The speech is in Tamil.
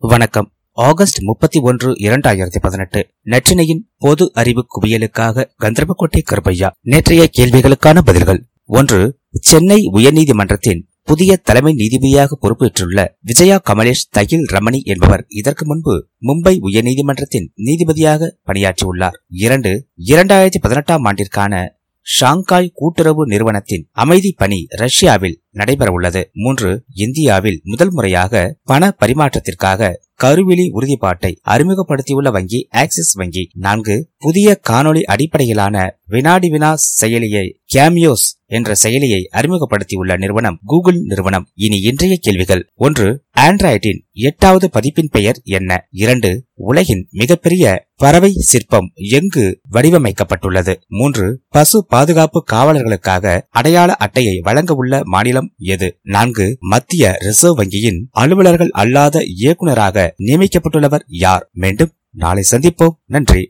வணக்கம். ஆகஸ்ட் முப்பத்தி ஒன்று இரண்டாயிரத்தி பதினெட்டு. நற்றினையின் பொது அறிவு குவியலுக்காக கந்தர்போட்டை கருப்பையா நேற்றைய கேள்விகளுக்கான பதில்கள். ஒன்று சென்னை உயர்நீதிமன்றத்தின் புதிய தலைமை நீதிபதியாக பொறுப்பேற்றுள்ள விஜயா கமலேஷ் தகில் ரமணி என்பவர் இதற்கு முன்பு மும்பை உயர்நீதிமன்றத்தின் நீதிபதியாக பணியாற்றியுள்ளார். இரண்டு இரண்டாயிரத்தி பதினெட்டாம் ஆண்டிற்கான ஷாங்காய் கூட்டுறவு நிறுவனத்தின் அமைதி பணி ரஷ்யாவில் நடைபெறவுள்ளது. மூன்று இந்தியாவில் முதல் முறையாக பண பரிமாற்றத்திற்காக கருவிழி உறுதிப்பாட்டை அறிமுகப்படுத்தியுள்ள வங்கி ஆக்சிஸ் வங்கி. நான்கு புதிய காணொளி அடிப்படையிலான வினாடி வினா செயலியை கேமியோஸ் என்ற செயலியை அறிமுகப்படுத்தியுள்ள நிறுவனம் கூகுள் நிறுவனம். இனி இன்றைய கேள்விகள். ஒன்று ஆண்ட்ராய்டின் எட்டாவது பதிப்பின் பெயர் என்ன? இரண்டு உலகின் மிகப்பெரிய பறவை சிற்பம் எங்கு வடிவமைக்கப்பட்டுள்ளது? மூன்று பசு பாதுகாப்பு காவலர்களுக்காக அடையாள அட்டையை வழங்க உள்ள மாநிலம் எது? நான்கு மத்திய ரிசர்வ் வங்கியின் அலுவலர்கள் அல்லாத இயக்குநராக நியமிக்கப்பட்டுள்ளவர் யார்? மீண்டும் நாளை சந்திப்போம். நன்றி.